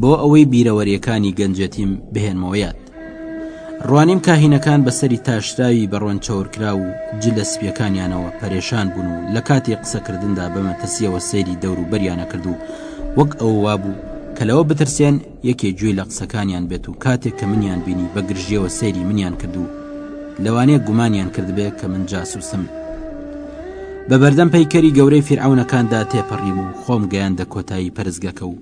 بۆ ئەوەی بیرەوەریەکانی گەنجەتیم بهێنمەوە یاد ڕوانیم کاهینەکان بەسەری تاشراوی بەڕۆن چاورکرا و جلە سپیەکانیانەوە پەرێشان بوون و لە کاتی قسەکردندا بەمە ترسیەوە سەیری دەور و بەریانە کرد و وەک ئەو وابوو کە لەوە بترسێن یەکێ گوێی لە قسەکانیان بێت و کاتێک کە منیان بینی بە گرژیەوە سەیری منیان کرد و لەوانەیە گومانیان کردبێ کە من جاسوسم بە بەردەم پەیکەری گەورەی فیرعونەکاندا تێپەڕیم و خۆم گەیاندە کۆتایی پەرزگەکە و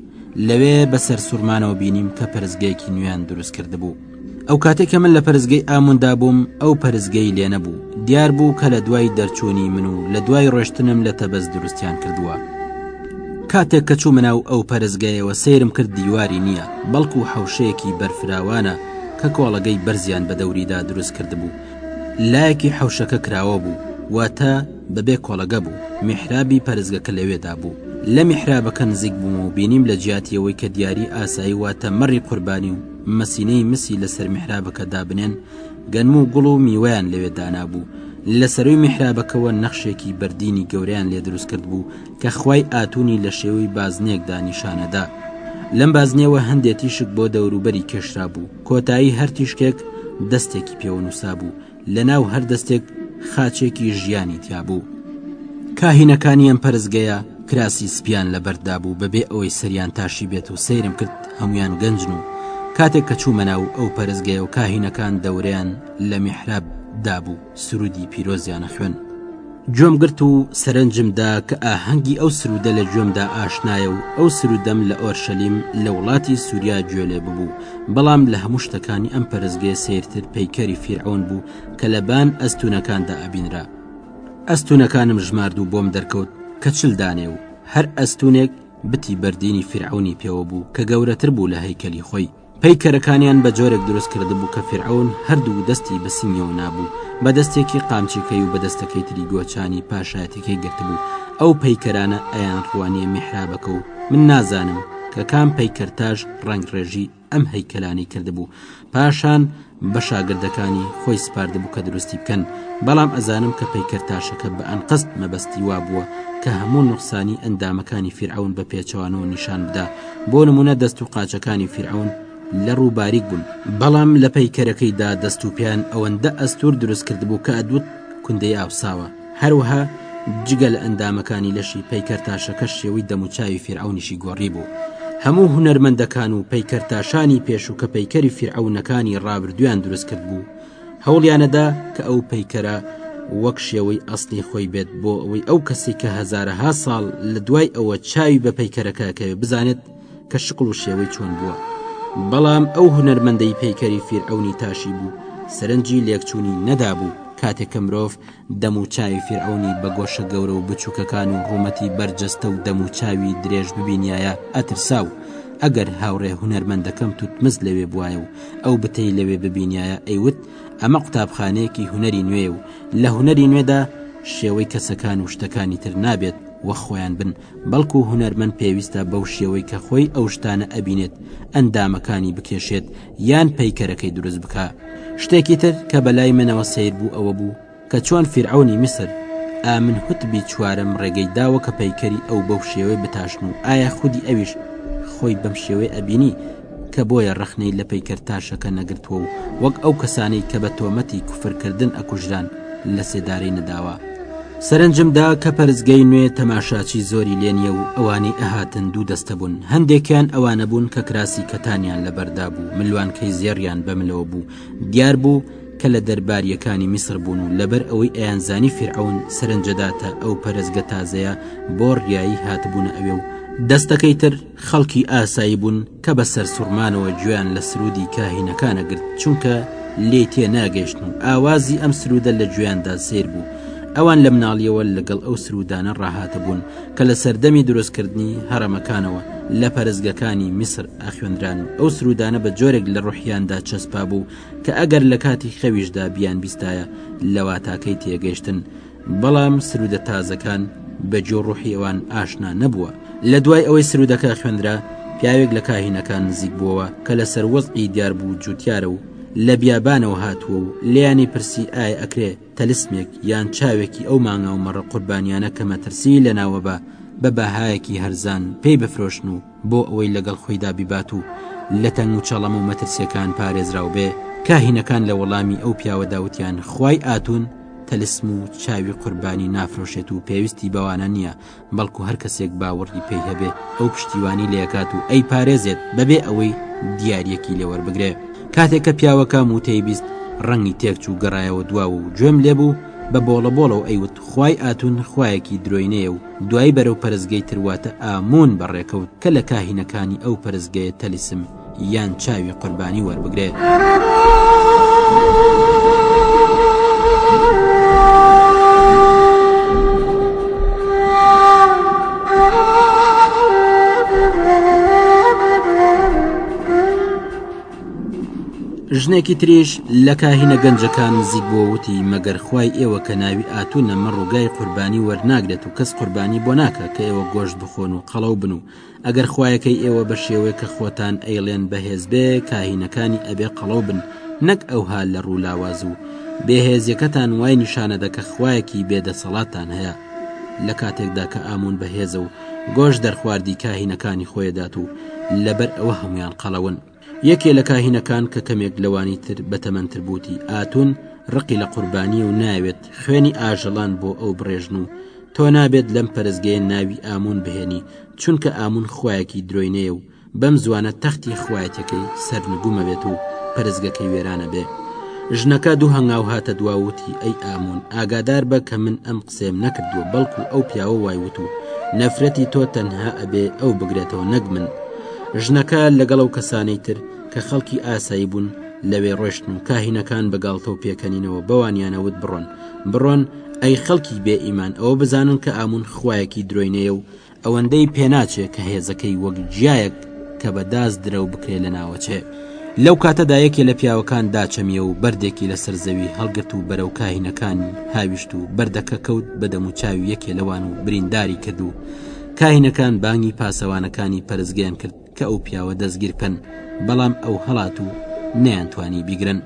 لەوێ بە سەرسوورمانەوە بینیم کە پەرستگەیەکی نوێیان دروست کردبوو. ئەو کاتێک کە من لە پەرستگەی ئاموندا بووم، ئەو پەرستگەی لێ نەبوو، دیار بوو کە لە دوای دەرچوونی من و لە دوای ڕۆشتنم لە تەبەز دروستیان کردووە. کاتێک کە چوومە ناو ئەو پەرستگەیەوە سەیرم کرد دیواری نییە، بەڵکو حەوشەیەکی بەرفراوانە کە کۆڵەگەی بەرزیان بە دەوریدا دروست کردبوو، لایەکی حەوشەکە کراوە بوو، واتە بەبێ کۆڵەگە بوو میحرابی پەرستگەکە لەوێدا بوو لە میحرابەکە نزیک بووم و بینیم لە جیاتی ئەوەی کە دیاری ئاسایی واتە مەڕی قوربانی و مەسینەی مسی لەسەر میحرابەکە دابنێن گەنم و گوڵ و میوەیان لەوێ دانابوو لە سەروی میحرابەکەوە نەخشێکی بەردینی گەورەیان لێ دروست کرد بوو کە خوای ئاتونی لە شێوەی بازنێکدا نیشانەدا لەم بازنێوە هەندێ تیشک بۆ دەوروبەری کێشرا بوو کۆتایی هەر تیشکێک دەستێکی پێوە نووسا بوو لە ناو هەر دەستێک خاچێکی ژیانی تیابوو کاهینەکانی ئەم پەرزگەیە کراسی سپیان لە بەرددا بوو بەبێ ئەوەی سەریان تاشی بێت و سەیرم کرد هەمویان گەنجن و کاتێک کە چوومە ناو ئەو پەرزگەیە و کاهینەکان دەورەیان لە میحراب دابوو سرودی پیرۆزیانە خوێن گوێم گرت و سەرنجم دا کە ئاهەنگی ئەو سروودە لە گوێمدا ئاشنایە و ئەو سروودەم لە ئۆرشەلیم لە وڵاتی سووریا گوێ لێ ببوو، بەڵام لە هەموو شتەکانی ئەم پەرستگەیە سەیرتر پەیکەری فیرعەون بوو کە لە بان ئەستوونەکاندا ئەبینرا. ئەستوونەکانم ژمارد و بۆم دەرکەوت کە چل دانەیە و هەر ئەستوونێک بتی بەردینی فیرعەونی پێوە بوو کە گەورەتر بوو لە هەیکەلی خۆی. پەیکەرەکانیان بە جۆرێک دروست کردبوو کە فیرعەون هەردوو دەستی بە سنگیەوە نابوو بە دەستێکی قامچیکەی و بە دەستەکەی تری گۆچانی پاشایەتیکەی گرتبوو ئەو پەیکەرانە ئەیان ڕوانیە میحرابەکە و من نازانم کە کام پەیکەرتاش ڕەنگڕێژی ئەم هەیکەلانی کردبوو پاشان بە شاگردەکانی خۆی سپاردبوو کە دروستی بکەن بەڵام ئەزانم کە پەیکەر تاشەکە بە ئەنقەست مەبەستی وا بووە کە هەموو نوقسانی ئەندامەکانی فیرعون بە پێچەوانەوە نیشان بدا بۆ نمونە دەست و قاچەکانی فیرعون لە ڕوو باریک بوون بەڵام لە پەیکەرەکەیدا دەست و پیان ئەوەندە ئەستور دروست کردبوو کە ئەدوت کوندەی ئاوساوە هەروەها جگە لە ئەندامەکانی لەشی پەیکەرتاشەکەش شێوەی دەموچاوی فیرعونیشی گۆڕی بوو هەموو هونەرمەندەکان و پەیکەرتاشانی پێشوو کە پەیکەری فیرعونەکانی ڕابردویان دروست کرد بوو هەوڵیانەدا کە ئەو پەیکەرە وەک شێوەی ئەسلی خۆی بێت بۆ ئەوەی ئەو کەسی کە هەزارەها ساڵ لە دوای ئەوە چاوی بە پەیکەرەکەکەوێ بزانێت کە شکڵ و شێوەی چۆن بووە بەڵام ئەو هونەرمەندەی پەیکەری فیرعونی تاشی بوو سەرنجی لێکچوونی نەدابوو کاتێک کە مرۆڤ دەمو چاوی فیرعەونی بە گۆشە گەورە و بچوکەکان و ڕوومەتی بەر جەستە و دەمو چاوی درێژ ببینیایە ئەترسا و ئەگەر هاوڕێ هونەرمەندەکەم توتمز لەوێ بوایە و ئەو بتەی لەوێ ببینیایە ئەیوت ئەمە قوتابخانەیەکی هونەری نوێیە و لە هونەری نوێدا شێوەی کەسەکان و شتەکانی تر نابێت وەک خۆیان بن بەڵکو هونەرمەند پێویستە بەو شێوەی کە خۆی ئەو شتانە ئەبینێت ئەندامەکانی بکێشێت یان پەیکەرەکەی دروست بکا شتێکی تر کە بەلای منەوە سیر بوو ئەوە بوو کە چۆن فیرعونی میسر ئامن هوتبی چوارەم ڕێگەی داوە کە پەیکەری ئەو بەو شێوەی بتاشن و ئایا خودی ئەویش خۆی بەم شێوەی ئەبینی کە بۆیە ڕەخنەی لە پەیکەر تاشەکە نەگرتووە و وەک ئەو کەسانەی کە بە تۆمەتی کوفرکردن ئەکوژران لەسێدارەی نەداوە سەرنجم دا کە پەرزگەی نوێ تەماشاچی زۆری لێ نییە و ئەوانەی ئەهاتن دوو دەستە بوون هەندێکیان ئەوانە بوون کە کراسی کەتانیان لەبەردا بوو ملوانکەی زێڕیان بەملەوە بوو دیار بوو کە لە دەرباریەکانی میسر بوون و لەبەر ئەوەی ئەیانزانی فیرعون سەرنجەداتە ئەو پەرزگە تازەیە بۆ ڕیایی هاتبوونە ئەوێ و دەستەکەی تر خەڵکی ئاسایی بوون کە بە سەرسوڕمانەوە گوێیان لە سروودی کاهینەکان ئەگرت، چونکە لێی تێناگەیشتن و ئاوازی ئەم سروودە لە گوێیاندا سەیر بوو. ئەوان لە مناڵییەوە لەگەڵ ئەو سروودانە ڕاهاتە بوون کە لە سەردەمی دروستکردنی هەڕەمەکانەوە لە پەرستگەکانی میسر ئەخوێندران و ئەو سروودانە بە جۆرێک لە ڕوحیاندا چەسپابوو کە ئەگەر لە کاتی خەویشدا بیانبیستایە لە واتاکەی تێگەیشتن بەڵام سرودە تازەکان بە جۆ ڕوحی ئەوان ئاشنا نەبووە لە دوای ئەوەی سرودەکە خوێندرا پیاوێک لە کاهینەکان نزیک بووەوە کە لە سەروەزعی دیار بوو جوتیارە و لە بیابانەوە هاتووە و لیانی پرسی ئایا ئەکرێ تەلسمێک یان چاوێکی ئەو مانگا و مەڕە قوربانیانە کە مەترسی لە ناوەبە بە بەهایەکی هەرزان پێی بفرۆشن و بۆ ئەوەی لەگەڵ خۆیدا بیبات و لە تەنگ و چەڵەمە و مەترسیەکان پارێزراو بێ کاهینەکان لە وەڵامی ئەو پیاوە داوتیان خوای ئاتون تەلسم و چاوی قوربانی نافرۆشێت و پێویستی بەوانە نییە بەڵکو هەر کەسێک باوەڕی پێی هەبێ ئەو پشتیوانی لەکات و ئەی پارێزێت بەبێ ئەوەی دیارەکی لێوەربگرێ کاتێک کە پیاوەکە موتەی بیست ڕەنگی تێکچوو گەڕایەوە دواوە و گوێم لێبوو بە بۆڵە بۆڵەوە ئەیوت خوای ئاتون خوایەکی درۆینەیە و دوایی بەرەو پەرستگەی تر واتە ئامون بەڕێکەوت کە لە کاهینەکانی ئەو پەرستگەیە تەلیسم یان چاوی قوربانی وەربگرێ. ژنێکی تریش لە کاهینە گەنجەکان نزیک بۆ وتی مەگەر خی ئێوە کە ناوی ئاتونە مە ڕووگای قوربانی وەرناگرێت و کەس قوربانی بۆ ناکە کە ئێوە گۆش بخۆن و قەڵەو بن و ئەگەر خویەکەی ئێوە بە شێوەیە کە خۆتان ئەیڵێن بەهێز بێ کاهینەکانی ئەبێ قەڵەو بن نەک ئەوها لە ڕوو لاواز و بێهێزیەکەتان وای نیشانەدە کە خویەکی بێدەسەڵاتان هەیە لە کاتێکدا کە ئامون بەهێزە و گۆش دەرخواردی کاهینەکانی خۆیدات و لەبەر ئەوە هەمویان قەڵەون یەکێ لە کاهینەکان کە کەمێک لەوانی تر بەتەمەندتر بوتی ئاتون ڕقی لە قوربانی و ناوێت خوێنی ئاژەڵان بۆ ئەو بڕێژن و تۆ نابێت لەم پەرزگەیە ناوی ئامون بهێنی چونکە ئامون خویەکی درۆینەیە و بەم زوانە تەختی خوایەتیەکەی سەرنگومەبێت و پەرستگەکەی وێرانەبێ. ژنەکە دوو هەنگاو هاتە دواو وتی، ئەی ئامون، ئاگاداربە کە من ئەم قسەیەم نەکردووە بەڵکو ئەو پیاوە وای وت و نەفرەتی تۆ تەنها ئەبێ ئەو بگرێتەوە نەک من. ژنەکە لەگەڵ ئەو کەسانەی تر کە خەڵکی ئاسایی بوون لەوێ ڕۆشتن و کاهینەکان بە گاڵتەو پێکەنینەوە بەوانیانە وت بڕۆن، بڕۆن، ئەی خەڵکی بێ ئیمان ئەوە بزانن کە ئامون خوایەکی درۆینەیە و ئەوەندەی پێناچێ کە هێزەکەی وەک گیایەک کە بە داس درەو بکرێ لە ناوەچێ. لەو کاتەدا یەکێ لە پیاوەکان داچەمیە و بەردێکی لە سەر زەوی هەڵگرت و بەرەو کاهینەکانی هاویشت و بەردەکە کەوت بە دەموچاوی یەکێ لەوان و برینداری کرد و کاهینەکان بانگی پاسەوانەکانی پەرستگەیان کرد کە ئەو پیاوە دەستگیر بکەن بەڵام ئەو هەڵات و نەیانتوانی بیگرن.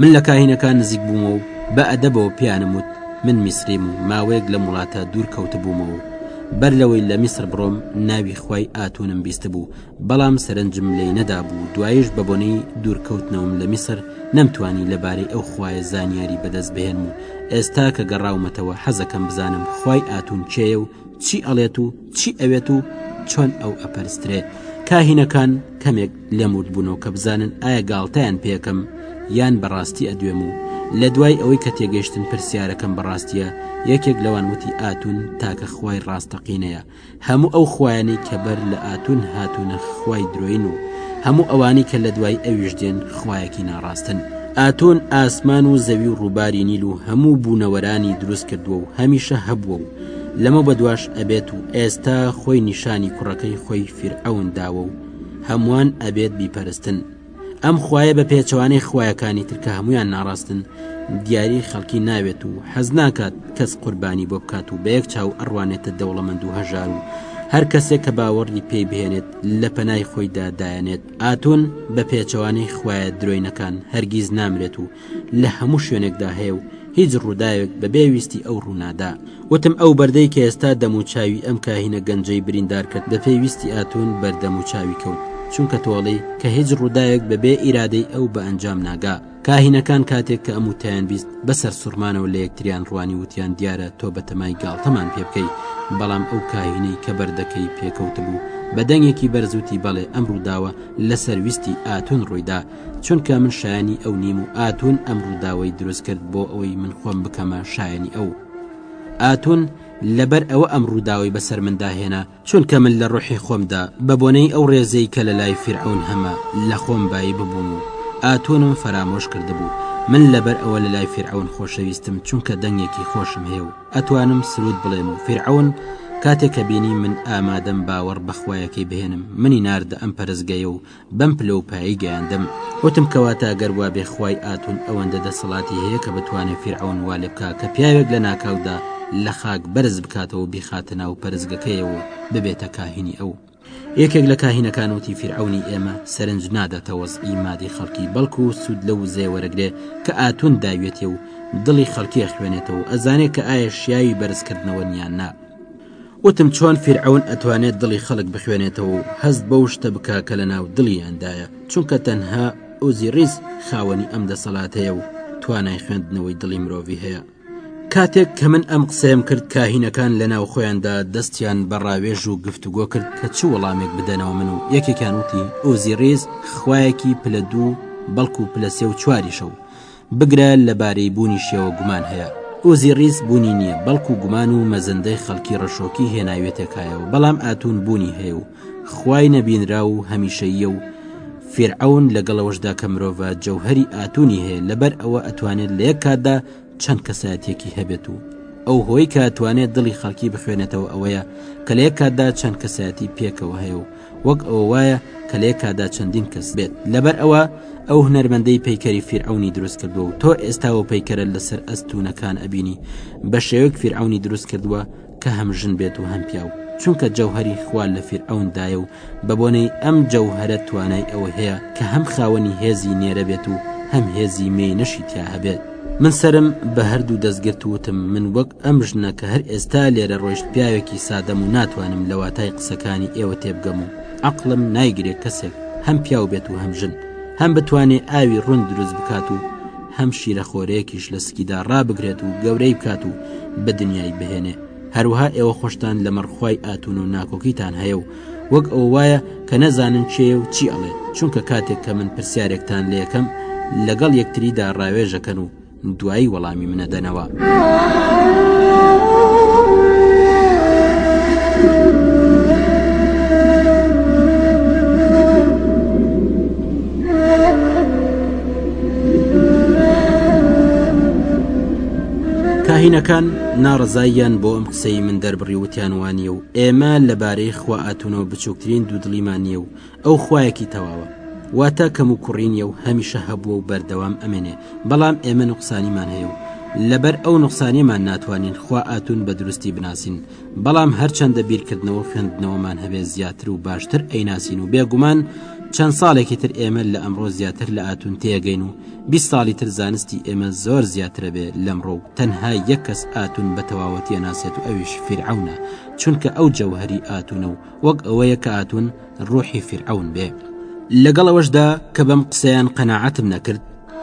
من لە کاهینەکان نزیک بوومە و بە ئەدەبەوە پیانم وت من میسریم و ماوەیەک لە وڵاتە دوور کەوت بوومەوە و بەر لەوەی لە میسر بڕۆم ناوی خی ئاتونم بیست بوو بەڵام سەرنجم لی نەدابوو دوایش بە بۆنەی دوورکەوتنەوەم لە میسر نەمتوانی لەبارەی ئەو خوایە زانیاری بەدەست بهێنم و ئێستا کە گەڕاومەتەوە حەزەکەم بزانم خی ئاتون چێە و چی ئەڵێت و چی ئەوێت و چۆن ئەو ئەپەرسترێ کاهینەکان کەمێک لێم ورد بوونەوە کە بزانن ئایا گاڵتەیان پێکەم یان بەڕاستی ئەدوێم و لە دوای ئەوەی کە تێگەشتن پرسیارەکەم بەڕاستیە یەکێک لەوان وتی ئاتون تاکە خوای ڕاستەقینەیە هەموو ئەو خوایانی کە بەر لە ئاتون هاتوونە خوای درۆین و هەموو ئەوانی کە لە دوای ئەویش دێن خوایەکی ناڕاستن ئاتون ئاسمان و زەوی و ڕووباری نیل و هەموو بوونەوەرانی دروست کردووە و هەمیشە هەبووە و لەمە بەدواش ئەبێت و ئێستا خۆی نیشانی کوڕەکەی خۆی فیرعەون داوە و هەمووان ئەبێت بیپەرستن ئەم خوایە بە پێچەوانەی خویەکانی ترکە هەمویان ناڕاستن دیاری خەڵکی ناوێت و حەز ناکات کەس قوربانی بۆ بکات و بەیەک چاو ئەڕوانێتە دەوڵەمەند و هەژار و هەر کەسێک کە باوەڕی پێی بهێنێت لە پەنای خۆیدا دایەنێت ئاتون بە پێچەوانەی خویە درۆینەکان هەرگیز نامرێت و لە هەموو شوێنێکدا هەیە و هیچ ڕووداوێک بەبێ ویستی ئەو ڕوونادا وتم ئەو بەردەی کە ئێستا دەموچاوی ئەم کاهینە گەنجەی بریندار کرد بە پێی ویستی ئاتون بەردەم و چاوی کەوت چونکە تۆڵی کە هیچ ڕووداوێک بەبێ ئیرادەی ئەو بە ئەنجام ناگا کاهینەکان کاتێک کە ئەم وتیان بیست بەسەر سوڕمانەوە لە یەکتریان ڕوانی وتیان دیارە تۆ بە تەمای گاڵتەمان پێ بکەی بەڵام ئەو کاهینەی کە بەردەکەی پێکەوتبوو بە دەنگێکی بەرزوتی بەڵێ ئەم ڕووداوە لەسەر ویستی ئاتون ڕوویدا چونکە من شایانی ئەو نیم و ئاتون ئەم ڕووداوەی دروست کرد بۆ ئەوەی من خۆم بکەمە شایانی ئەو ئاتون لەبەر ئەوە ئەم ڕووداوی بەسەر مندا هێنا چونکە من لە ڕۆحی خۆمدا بە بۆنەی ئەو ڕێزەی کە لە لای فیرعون هەمە لە خۆم بایی ببووم و ئاتونم فەرامۆش کردبوو من لەبەر ئەوە لە لای فیرعون خۆشەویستم چونکە دەنگێکی خۆشم هەیە و ئەتوانم سرود بڵێم و فیرعون کاتێک کە بینی من ئامادەم باوەڕ بەخوایەکەی بهێنم منی ناردە ئەم پەرزگەیە و بەم پلە و پایەی گەیاندم وتم کەواتە گەر وابێ خوای ئاتون ئەوەندە دەسەڵاتی هەیە کە بتوانێت فیرعون وا لێ بکا کە پیاوێک لە ناکاودا لە خاک بەرز بکاتەوە بیخاتە ناو پەرزگەکەیەوە و ببێتە کاهینی ئەو یەکێک لە کاهینەکان وتی فیرعونی ئێمە سەرنج ناداتە وەزعی مادی خەڵکی بەڵکو و سوود لە وزێ وەرەگرێ کە ئاتون داویەتێ و دڵی خەڵکی خوێنێتەوە ئەزانێت کە ئایا شیاوی بەرزکردنەوە نیان نا وتم چۆن فیرعەون ئەتوانێت دڵی خەڵک بخوێنێتەوە و هەست بەو شتە بکا کە لەناو دڵیاندایە، چونکە تەنها ئۆزیڕیس خاوەنی ئەم دەسەڵاتەیە و توانای خوێندنەوەی دڵی مرۆڤی هەیە. کاتێک کە من ئەم قسەیەم کرد کاهینەکان لەناو خۆیاندا دەستیان بە ڕاوێژ و گفتوگۆ کرد کە چ وەڵامێک بدەنەوە من و یەکێکیان وتی ئۆزیڕیس خوایەکی پلە دوو بەڵکو پلە سێ و چواریشە و بگرە لەبارەی بوونیشیەوە گومان هەیە. ئۆزیڕیس بوونی نییە، بەڵکو گومان و مەزەندەی خەڵکی ڕەشۆکی هێناویەتە کایەوە، بەڵام ئاتون بوونی هەیە و خوای نەبینراو و هەمیشەییە و فیرعەون لەگەڵ ئەوەشدا کە مرۆڤە جەوهەری ئاتونی هەیە لەبەر ئەوە ئەتوانێت لە یەک کاتدا چەند کەسایەتیەکی هەبێت و ئەو هۆی کە ئەتوانێت دڵی خەڵکی بخوێنێتەوە ئەوەیە کە لە یەک کاتدا چەند کەسایەتی پێکەوە هەیە و وەک ئەوە وایە کە لە یەک کاتدا چەندین کەس بێت لەبەر ئەوە ئەو هنەرمەندەی پەیکەری فیرعونی دروست کردووە و تۆ ئێستا و پەیکەرە لەسەر ئەستونەکان ئەبینی بە شێوەک فیرعونی دروست کردووە کە هەم ژن بێت و هەم پیاو چونکە جەوهری خوال لە فیرعوندایە و بە بۆنەی ئەم جەوهرە توانای ئەوە هەیە کە هەم خاوەنی هێزی نێرە بێت و هەم هێزی مێینەشی تیا هەبێت من سەرم بە هەردوو دەست گرت وتم من وەک ئەم ژنە کە هەر ئێستا لێرە ڕۆیشت پیاوێکی سادەم و ناتوانم لە واتای قسەکانی ئێوە تێبگەم و عقلم نایگرێ کەسێک هەم پیاو بێت و هەم ژن هەم بتوانێ ئاوی ڕون دروست بکات و هەم شیرە خۆرەیەکیش لە سکیدا ڕابگرێت و گەورەی بکات و بە دنیای بهێنێ هەروها ئێوە خۆشتان لەمەڕ خوای ئاتون و ناکۆکیتان هەیە و وەک ئەو وایە کە نەزانن چێ و چی ئەڵێ چونکە کاتێک کە من پرسیارێکتان لە یەکەم لەگەڵ یەکتریدا ڕاوێژەکەن و دوایی وەڵامی منەدەنەوە. کاهینەکان ناڕزاییان بۆ ئەم قسەی من دەربڕی وتیانوانیە و ئێمە لەبارەی خوا ئاتونەوە بچووکترین دوودڵیمان نییە و ئەو خوایەکی تەواوە واتە کەم و کوڕی نییە و هەمیشە هەبووە و بەردەوام ئەمێنێ بەڵام ئێمە نوقسانیمان هەیە و لەبەر ئەو نوقسانیەمان ناتوانین خوا ئاتون بە دروستی بناسین بەڵام هەرچەندە بیرکردنەوە و خوێندنەوەمان هەبێ زیاتر و باشتر ئەیناسین و بێگومان چەند ساڵێکی تر ئێمە لە ئەمڕۆ زیاتر لە ئاتون تێگەین و بی ساڵی تر زانستی ئێمە زۆر زیاترە بێ لەمڕۆ و تەنها یەک کەس ئاتون بە تەواوەتی ئەناسێت و ئەویش فیرعەونە چونکە ئەو جەوهری ئاتونە و وەک ئەوەیە کە ئاتون ڕۆحی فیرعەون بێ لەگەڵ ئەوەشدا کە بەم قسەیان قەنەعەتم نەکرد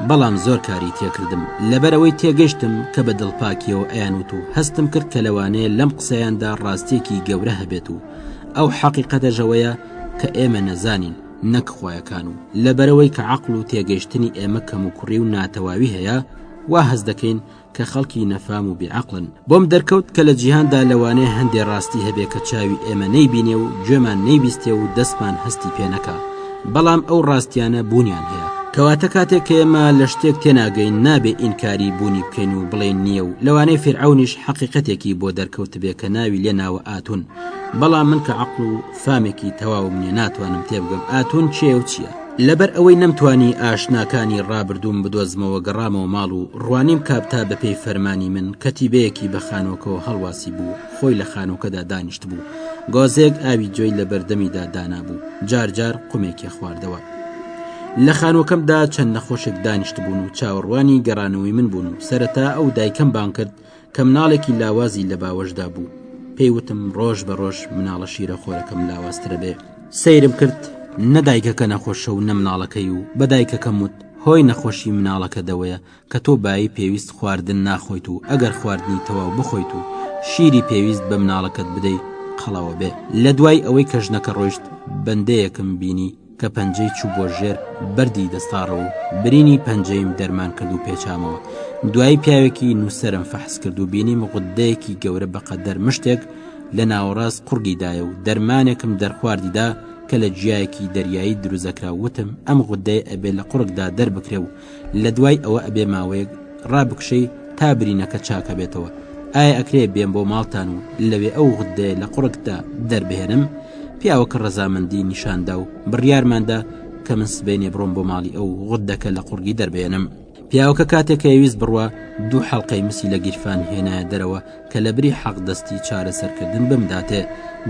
بەڵام زۆر کاری تێکردم لەبەرەوەی تێگەشتم کە بە دڵپاکیەوە ئەیانوت و هەستم کرد کە لەوانەیە لەم قسەیاندا ڕاستێکی گەورە هەبێت و ئەو حەقیقەتەژەوەیە کە ئێمە نەزانین نەک خۆیەکان و لەبەرەوەی کە عقل و تێگەشتنی ئێمە کەم و کوڕی و ناتەواوی هەیە وا هەست دەکەین کە خەڵکی نەفام و بێعقلن بۆم دەرکەوت کە لە جیهاندا لەوانەیە هەندێ ڕاستی هەبێ کە چاوی ئێمە نەیبینێ و گوێمان نەیبیستێ و دەستمان هەستی پێ نەکا بەڵام ئەو ڕاستیانە بوونیان هەیە کەواتە کاتێک کە ئێمە لە شتێک تێناگەین نابێ ئینکاری بوونی بکەین و بڵێن نییە و لەوانەیە فیرعەونیش حەقیقەتێکی بۆ دەرکەوتبێ کە ناوی لێ ناوە ئاتون بەڵام من کە عەقڵ و فامێکی تەواوم نیە ناتوانم تێبگەم ئاتون کێ و چییە لەبەر ئەوەی نەمتوانی ئاشناکانی ڕابردووم بدۆزمەوە گەڕامەوە ماڵ و ڕوانیم کابتا بەپێی فەرمانی من کەتیبەیەکی بە خانووەکەوە هەڵواسی بوو خۆی لە خانووکەدا دانیشت بوو گۆزێک ئاوی جۆی لە بەردەمیدا دانابوو جار جار قومێکی خواردەوە لە خانووەکەمدا چەند نەخۆشێک دانیشت بوون و چاوەڕوانی گەڕانەوەی من بوون و سەرەتا ئەو دایکەم بانکرد کە مناڵێکی لاوازی لە باوەشدا بوو پێی وتم ڕۆژ بە ڕۆژ مناڵە شیرە خۆرەکەم لاوازترە بێ سەیرم کرد نەدایکەکە نەخۆشە و نە مناڵەکەی و بەدایکەکەم وت هۆی نەخۆشی مناڵەکە دەوەیە کە تۆ بایی پێویست خواردن ناخۆیت و ئەگەر خواردنی تەواو بخۆیت و شیری پێویست بە مناڵەکەت بدەی قەڵەوە بێ لە دوای ئەوەی کە ژنەکە ڕۆیشت بەندەیەکم بینی کە پەنجەی چوو بۆ ژێر بەردی دەستاڕە و برینی پەنجەیم دەرمان کرد و پێچامەوە دوایی پیاوێکی نووسرم فەحس کرد و بینیم غدەیەکی گەورە بەقەدەر مشتێک لە ناوەڕاست قڕگیدایە و دەرمانێکم دەرخواردیدا کە لە جیایەکی دەریایی دروزەکرا وتم ئەم غدەیە ئەبێ لە قڕکدا دەربکرێ و لە دوای ئەوە ئەبێ ماوەیەک ڕابکشەی تا برینەکە چاکە بێتەوە ئایا ئەکرێ بێن بۆ ماڵتان و لەوێ ئەو غدەیە لە قڕکدا دەربهێنم پیاوەکە ڕەزامەندی نیشاندا و بڕیارماندا کە من سبەینێ بڕۆم بۆ ماڵی ئەو غدەکە لە قڕگی دەربێنم پیاوەکە کاتێکەویست بڕوە دوو حەڵلقەی مسی لە گیرفان هێنایە دەرەوە کە لەبری حەق دەستی چارەسەرکردن بمداتێ،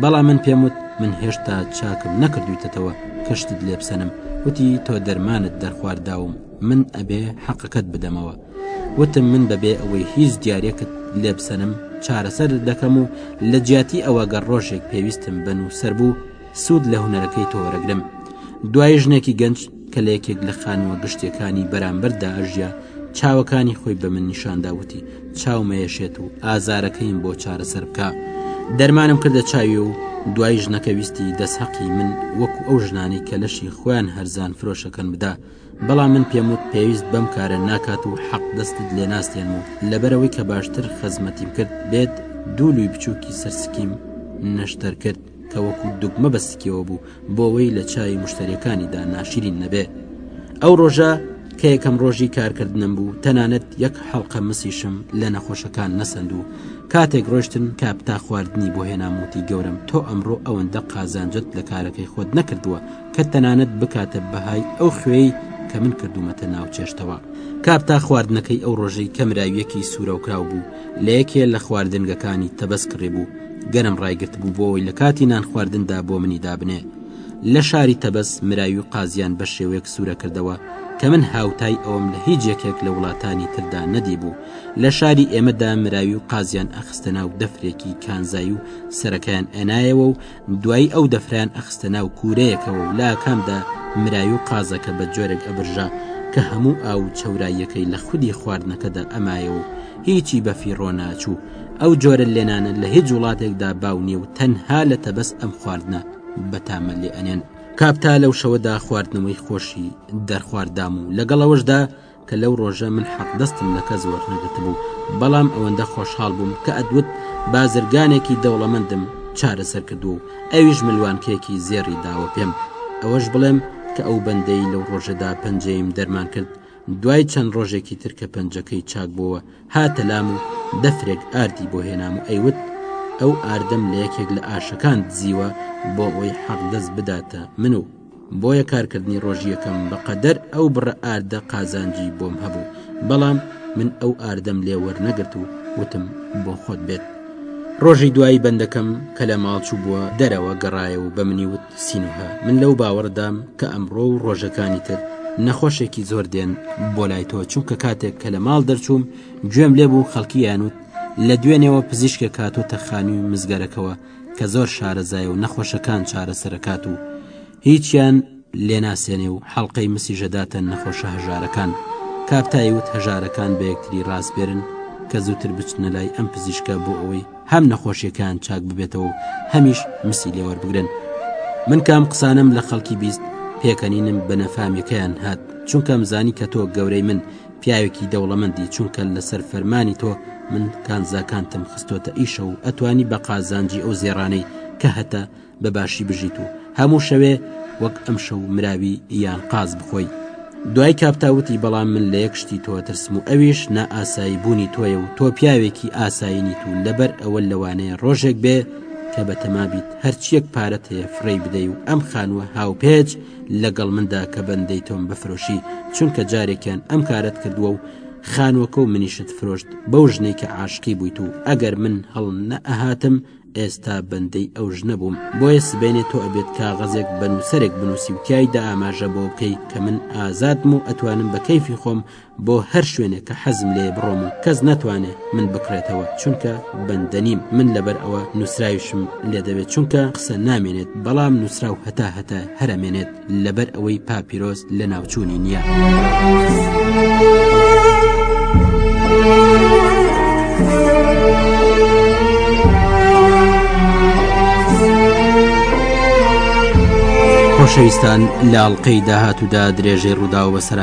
بەڵام من پێم وت، من هێشتا چاکم نەکردوویتەتەوە کە شتت لێ بسەنم، وتی، تۆ دەرمانت دەرخوارداوم، من ئەبێ حەقەکەت بدەمەوە. وتم، من بەبێ ئەوەی هیچ دیارێکت لێ بسەنم چارەسەرت دەکەم و لە جیاتی ئەوە گەر ڕۆژێک پێویستم بە نووسەر بوو سوود لە هونەرەکەی تۆ وەرەگرم. دوایی ژنێکی گەنج، کە لە یەکێک لە خانووە گشتیەکانی بەرامبەر داژیا چاوەکانی خۆی بە من نیشاندا وتی چاومەیەشێت و ئازارەکەیم بۆ چارەسەر بکە دەرمانم کردە چاوی و دوای ژنەکە ویستی دەستحەقی من وەکو ئەو ژنانی کە لەشی خۆیان هەرزان فرۆشەکەن بدا بەڵام من پێم وت پێویست بەم کارە ناکات و حەق دەستت لێ ناستێن و لەبەرەوەی کە باشتر خزمەتیم کرد بێت دوولوی بچووکی سەرسکیم نەشتەر کرد کە وەکو دوگمە بەستکیەوە بوو بۆوەی لە چاوی مشتەرەکانیدا ناشرین نەبێ ئەو ڕۆژە کە یەکەم ڕۆژی کارکردنم بوو تەنانەت یەک حەڵقە مسیشم لە نەخۆشەکان نەسەند و کاتێک ڕۆشتن کاپتا خواردنی بۆ هێناموتی گەورم تۆ ئەمڕۆ ئەوەندە قازانجت لە کارەکەی خۆت نەکردووە کە تەنانەت بکاتە بەهای ئەو خوێی کە من کردومەتە ناو چێشتەوە کاپتا خواردنەکەی ئەو ڕۆژەی کەمراویەکی سوورەوکراو بوو لە یەکێ لە خواردنگەکانی تەبەس کڕی بوو گەرم ڕایگررت بوو بۆەوەی لە کاتی نان خواردندا بۆ منی دابنێ لە شاری تەبەس مراوی و قازیان بە شێوەیەک سوورە کردەوە کە من هاوتای ئەوم لە هیچ یەکێک لە وڵاتانی تردا نەدی بوو لە شاری ئێمەدا مراوی و قازیان ئەخستە ناو دەفرێکی کانزایی و سەرەکەیان ئەنایەوە و دوایی ئەو دەفران ئەخستە ناو کوورەیەکەوە و لاکامدا مراوی و قازەکە بە جۆرێک ئەبرژا کە هەموو ئاو و چەوراییەکەی لە خودی خواردنەکەدا ئەمایە و هیچی بە فیڕۆ ناچوو ئەو جۆرە لێنانە لە هیچ وڵاتێکدا باو نییە و تەنها لە تەبەس ئەم خواردنە بەتامە لێ ئەنێن کاپتا لەو شەوەدا خواردنەوەی خۆشی دەرخواردام و لەگەڵ ئەوەشدا کە لەو ڕۆژە من حەق دەستم لە کەس وەرنەگرتبوو بەڵام ئەوەندە خۆشحاڵ بووم کە ئەدوت بازرگانێکی دەوڵەمەندم چارەسەر کردو و ئەویش ملوانکێکی زێڕی داوە پێم ئەوەش بڵێم کە ئەو بەندەی لەو ڕۆژەدا پەنجەیم دەرمان کرد دوای چەند ڕۆژێکی تر کە پەنجەکەی چاک بووە هاتە لام و دەفرێک ئاردی بۆ هێنام و ئەیوت ئەو ئاردەم لە یەکێک لە ئاشەکان دزیوە بۆ ئەوەی حەق دەست بداتە من و بۆیە کارکردنی ڕۆژی یەکەم بەقەدەر ئەو بڕە ئاردە قازانجی بۆم هەبوو بەڵام من ئەو ئاردەم لێ وەرنەگرت و وتم بۆ خۆت بێت ڕۆژی دوایی بەندەکەم کە لە ماڵچوو بووە دەرەوە گەڕایە و بە منی وت سینوها من لەو باوەڕدام کە ئەمڕۆ و ڕۆژەکانی تر نەخۆشێکی زۆر دێن بۆ لای تۆ چونکە کاتێک کە لە ماڵ دەرچووم گوێم لێ بوو خەڵکی یانوت لە دوێنێەوە پزیشکێک کاتۆتە خانووی مزگەرەکەوە کە زۆر شارەزایە و نەخۆشەکان چارەسەرەکات و هیچیان لێناسێنێ و حەڵلقەی مسی ژەداتە نەخۆشە هەژارەکان کاپتایی وت هەژارەکان بە یەکتری ڕاستبێرن کە زووتر بچنە لای ئەم پزیشکە بۆ ئەوەی هەم نەخۆشیەکان چاک ببێتەوە و هەمیش مسی لێوەربگرن من کام قسانم لە خەڵکی بیست پێکەنینم بە نەفامەکەیان هات چونکەم زانی کە تۆ گەورەی من پیاوێکی دەوڵەمەندی چونکە لەسەر فەرمانی تۆ من کانزاکانتم خستۆتە ئیشە و ئەتوانی بە قازانجی ئەو زێڕانەی کە هەتە بە باشی بژیت و هەموو شەوێ وەک ئەم شەو مراوی یان قاز بخۆی دوای کاپتاوتی بەڵام من لە یەک شتی تۆ ترسم و ئەویش نا ئاسایی بوونی تۆیە و تۆ پیاوێکی ئاسایینیت و لەبەر ئەوە لەوانەیە ڕۆژێک بێ کە بەتەمابیت هەرچیەک پارەت هەیە فڕێی بدەی و ئەم خانووە هاوپێچ لەگەڵ مندا کە بەندەی تۆم بفرۆشی چونکە جارێکیان ئەم کارت کردووە و خانووەکە و منیشت فرۆشت بەو ژنەی کە عاشقی بوویت و ئەگەر من هەڵ نەئەهاتم ئێستا بەندەی ئەو ژنە بووم بۆیە سبێنێ تۆ ئەبێت کاغەزێک بەنووسەرێک بنووسی و تایدا ئاماژە بۆ بکەی کە من ئازادم و ئەتوانم بە کەیفی خۆم بۆ هەر شوێنێک کە حەزم لێ بڕۆم و کەس ناتوانێ من بکڕێتەوە چونکە بەندەنیم من لەبەر ئەوە نووسراویشم لێ دەوێت چونکە قسە نامێنێت بەڵام نووسراو هەتا هەتا هەرەمێنێت لەبەر ئەوەی پاپیرۆز لە ناوچوونی نییە. خۆشەویستان لاڵقەی داهاتوودا درێژەی ڕوودا و بەسەر